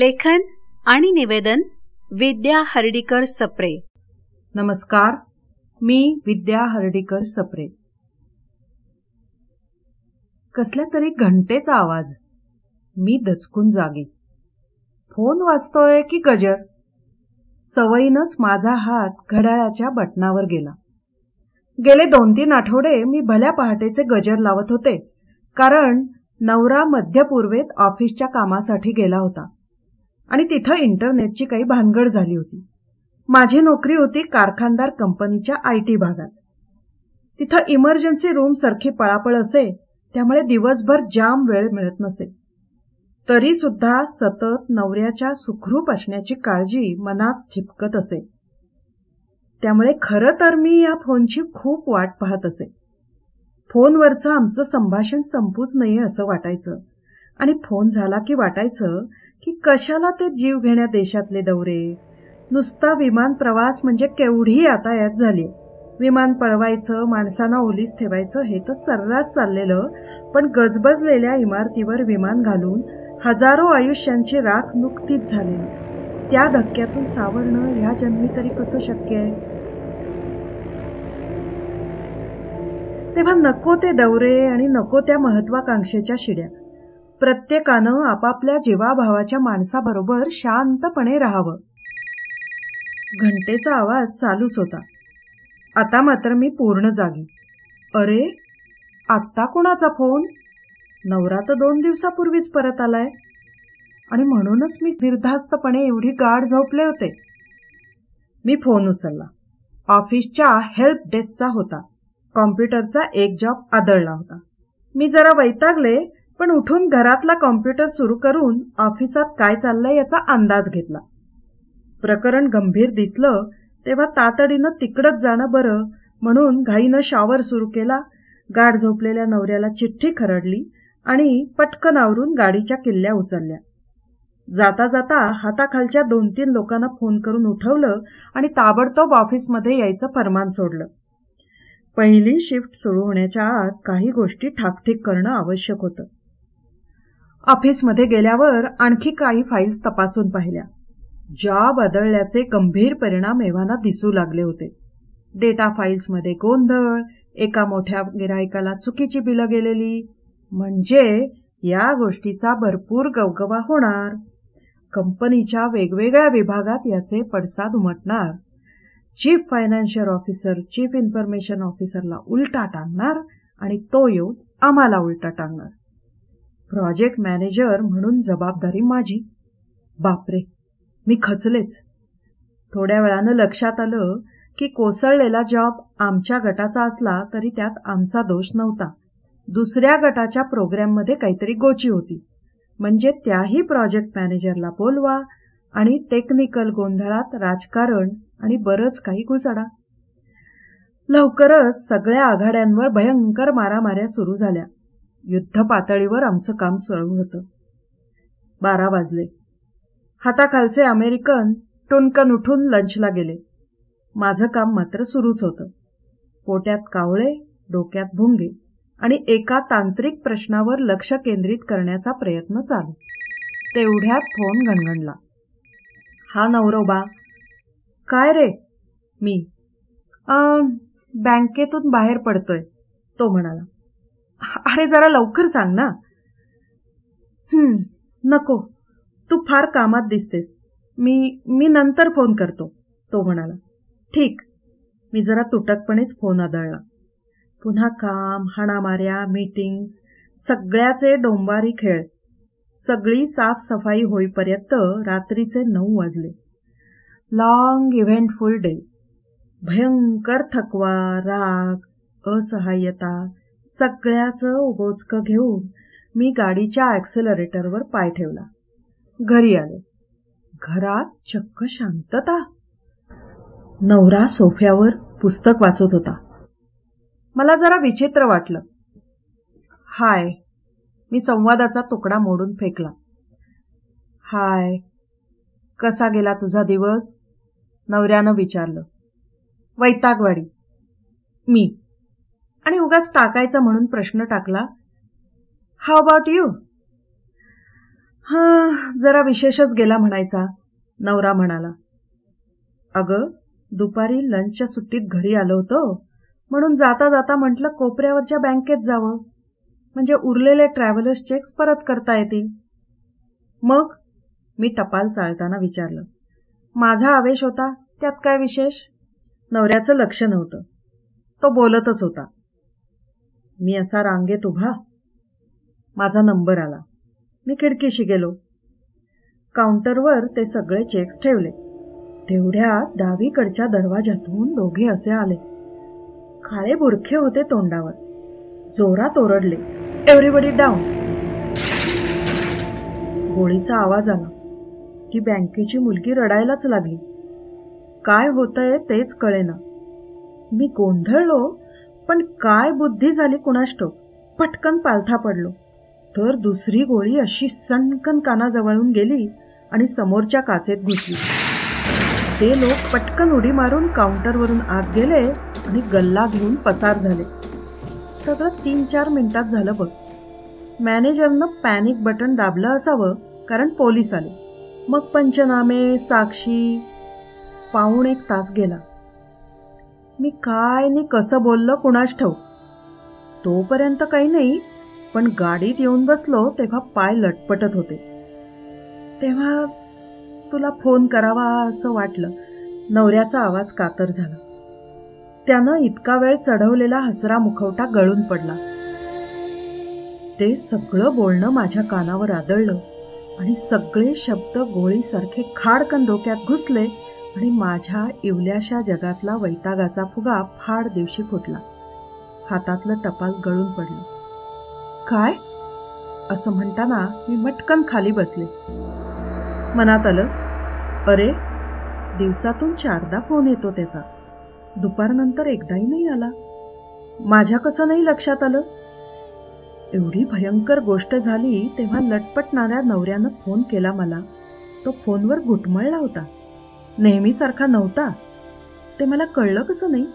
लेखन आणि निवेदन विद्या हर्डीकर सप्रे. नमस्कार मी विद्या हर्डीकर सप्रे. कसल्या तरी घंटेचा आवाज. मी दचकून जागे. फोन वाजतोय की गजर? सवयीनच माझा हात घड्याळाच्या बटनावर गेला. गेले दोन तीन आठवडे मी भल्या पहाटेचे गजर लावत होते कारण नवरा मध्यपूर्वेत ऑफिसच्या कामासाठी गेला होता. आणि तिथं इंटरनेटची काही भानगड झाली होती. माझी नोकरी होती कारखानदार कंपनीच्या आय टी भागात. तिथं इमर्जन्सी रूम सारखी पळापळ असे त्यामुळे दिवसभर जाम वेळ मिळत नसे. तरी सुद्धा सतत नवऱ्याच्या सुखरूप असण्याची काळजी मनात ठिपकत असे. त्यामुळे खरं तर मी या फोनची खूप वाट पाहत असे. फोनवरचं आमचं संभाषण संपूच नये असं वाटायचं. आणि फोन झाला की वाटायचं की कशाला ते जीव घेण्या देशातले दौरे? नुसता विमान प्रवास म्हणजे केवढी यातायात झाली? विमान पळवायचं माणसांना ओलीस ठेवायचं हे तर सर्रास चाललेलं. पण गजबजलेल्या इमारतीवर विमान घालून हजारो आयुष्यांची राख नुकतीच झाली. त्या धक्क्यातून सावरणं ह्या जन्मी तरी कसं शक्य आहे? तेव्हा नको ते दौरे आणि नको त्या महत्वाकांक्षेच्या शिड्या. प्रत्येकानं आपापल्या जीवाभावाच्या माणसाबरोबर शांतपणे राहावं. घंटेचा आवाज चालूच होता. आता मात्र मी पूर्ण जागी. अरे आत्ता कुणाचा फोन? नवरा तर दोन दिवसापूर्वीच परत आलाय. आणि म्हणूनच मी निर्धास्तपणे एवढी गाढ झोपले होते. मी फोन उचलला. ऑफिसच्या हेल्प डेस्कचा होता. कॉम्प्युटरचा एक जॉब आदळला होता. मी जरा वैतागले पण उठून घरातला कॉम्प्युटर सुरू करून ऑफिसात काय चाललंय याचा अंदाज घेतला. प्रकरण गंभीर दिसलं तेव्हा तातडीनं तिकडच जाणं बरं म्हणून घाईनं शॉवर सुरू केला गाढ झोपलेल्या नवऱ्याला चिठ्ठी खरडली आणि पटकन आवरून गाडीच्या किल्ल्या उचलल्या. जाता जाता हाताखालच्या दोन तीन लोकांना फोन करून उठवलं आणि ताबडतोब ऑफिसमध्ये यायचं फरमान सोडलं. पहिली शिफ्ट सुरू होण्याच्या आत काही गोष्टी ठाकठीक करणं आवश्यक होतं. ऑफिसमध्ये गेल्यावर आणखी काही फाईल्स तपासून पाहिल्या. ज्या बदलल्याचे गंभीर परिणाम एव्हाना दिसू लागले होते. डेटा फाईल्समध्ये गोंधळ एका मोठ्या गिरायकाला चुकीची बिलं गेलेली. म्हणजे या गोष्टीचा भरपूर गवगवा होणार. कंपनीच्या वेगवेगळ्या विभागात याचे पडसाद उमटणार. Chief financial officer chief information ऑफिसरला उलटा टांगणार आणि तो येऊन आम्हाला उलटा टांगणार. प्रोजेक्ट मॅनेजर म्हणून जबाबदारी माझी. बापरे मी खचलेच. थोड्या वेळानं लक्षात आलं की कोसळलेला जॉब आमच्या गटाचा असला तरी त्यात आमचा दोष नव्हता. दुसऱ्या गटाच्या प्रोग्रॅममध्ये काहीतरी गोची होती. म्हणजे त्याही प्रोजेक्ट मॅनेजरला बोलवा आणि टेक्निकल गोंधळात राजकारण आणि बरंच काही घुसडा. लवकरच सगळ्या आघाड्यांवर भयंकर मारामाऱ्या सुरू झाल्या. युद्ध पातळीवर आमचं काम सुरू होतं. बारा वाजले. हाताखालचे अमेरिकन टुनकन उठून लंचला गेले. माझं काम मात्र सुरूच होतं. पोट्यात कावळे डोक्यात भुंगे आणि एका तांत्रिक प्रश्नावर लक्ष केंद्रित करण्याचा प्रयत्न चालू. तेवढ्यात फोन गणगणला हा नवरोबा काय रे? मी. बँकेतून बाहेर पडतोय तो म्हणाला. अरे जरा लवकर सांग ना. हम्म नको. तू फार कामात दिसतेस. मी मी नंतर फोन करतो तो म्हणाला. ठीक. मी जरा तुटकपणेच फोन आदळला. पुन्हा काम हाणामाऱ्या मीटिंग्स सगळ्याचे डोंबारी खेळ. सगळी साफसफाई होईपर्यंत रात्रीचे नऊ वाजले. लॉंग इव्हेंटफुल डे भयंकर थकवा राग असहाय्यता सगळ्याचं उगोचकं घेऊन मी गाडीच्या ॲक्सेलरेटरवर पाय ठेवला. घरी आले. घरात चक्क शांतता. नवरा सोफ्यावर पुस्तक वाचत होता. मला जरा विचित्र वाटलं. हाय मी संवादाचा तुकडा मोडून फेकला. हाय कसा गेला तुझा दिवस? नवऱ्यानं विचारलं. वैतागवाडी. मी. आणि उगाच टाकायचा म्हणून प्रश्न टाकला. हाव अबाउट यू हा जरा विशेषच गेला म्हणायचा नवरा म्हणाला. अगं दुपारी लंचच्या सुट्टीत घरी आलो होतो म्हणून जाता जाता म्हटलं कोपऱ्यावरच्या बँकेत जावं. म्हणजे उरलेले ट्रॅव्हलर्स चेक्स परत करता येतील. मग मी टपाल चालताना विचारलं माझा आवेश होता त्यात काय विशेष? नवऱ्याचं लक्ष नव्हतं. तो बोलतच होता मी असा रांगेत उभा. माझा नंबर आला. मी खिडकीशी गेलो. काउंटरवर ते सगळे चेक्स ठेवले. तेवढ्यात डावीकडच्या दरवाजातून दोघे असे आले. काळे बुरखे होते तोंडावर. जोरात ओरडले. एव्हरीबडी डाऊन गोळीचा आवाज आला. ती बँकेची मुलगी रडायलाच लागली. काय होतंय तेच कळेना. मी गोंधळलो पण काय बुद्धी झाली कुणाष्टो? पटकन पालथा पडलो. तर दुसरी गोळी अशी सणकन कानाजवळून गेली आणि समोरच्या काचेत घुसली. ते लोक पटकन उडी मारून काउंटरवरून आत गेले आणि गल्ला घेऊन पसार झाले. सगळं तीन चार मिनिटात झालं बघ. मॅनेजरनं पॅनिक बटन दाबलं असावं कारण पोलीस आले. मग पंचनामे साक्षी पाऊण एक तास गेला. मी काय नि कसं बोललं कुणाच ठाऊ तोपर्यंत काही नाही पण गाडीत येऊन बसलो तेव्हा पाय लटपटत होते. तेव्हा तुला फोन करावा असं वाटलं नवऱ्याचा आवाज कातर झाला. त्यानं इतका वेळ चढवलेला हसरा मुखवटा गळून पडला. ते सगळं बोलणं माझ्या कानावर आदळलं आणि सगळे शब्द गोळीसारखे खाडकन डोक्यात घुसले आणि माझ्या इवल्याशा जगातला वैतागाचा फुगा फाड दिवशी फुटला. हातातलं टपाल गळून पडलं. काय? असं म्हणताना मी मटकन खाली बसले. मनात आलं अरे दिवसातून चारदा फोन येतो त्याचा. दुपारनंतर एकदाही नाही आला. माझ्या कसं नाही लक्षात आलं? एवढी भयंकर गोष्ट झाली तेव्हा लटपटणाऱ्या नवऱ्यानं फोन केला मला. तो फोनवर घुटमळला होता. नेहमीसारखा नव्हता. ते मला कळलं कसं नाही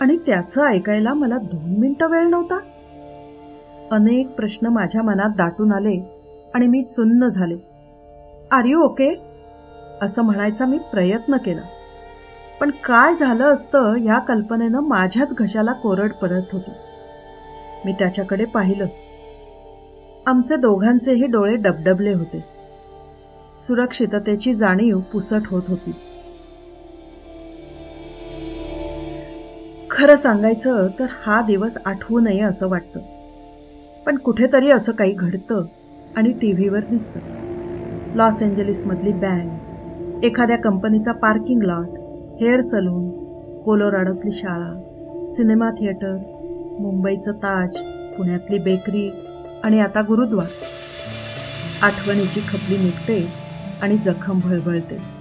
आणि त्याचं ऐकायला मला दोन मिनटं वेळ नव्हता. अनेक प्रश्न माझ्या मनात दाटून आले आणि मी सुन्न झाले. Are you okay? असं म्हणायचा मी प्रयत्न केला. पण काय झालं असतं ह्या कल्पनेनं माझ्याच घशाला कोरड पडत होती. मी त्याच्याकडे पाहिलं. आमचे दोघांचेही डोळे डबडबले होते. सुरक्षिततेची जाणीव पुसट होत होती. खरं सांगायचं तर हा दिवस आठवू नये असं वाटतं. पण कुठेतरी असं काही घडतं आणि टी व्हीवर दिसतं. लॉस एंजलिसमधली बँक एखाद्या कंपनीचा पार्किंग लॉट हेअर सलून कोलोराडोतली शाळा सिनेमा थिएटर मुंबईचं ताज पुण्यातली बेकरी आणि आता गुरुद्वार. आठवणीची खपली निघते आणि जखम भळभळते.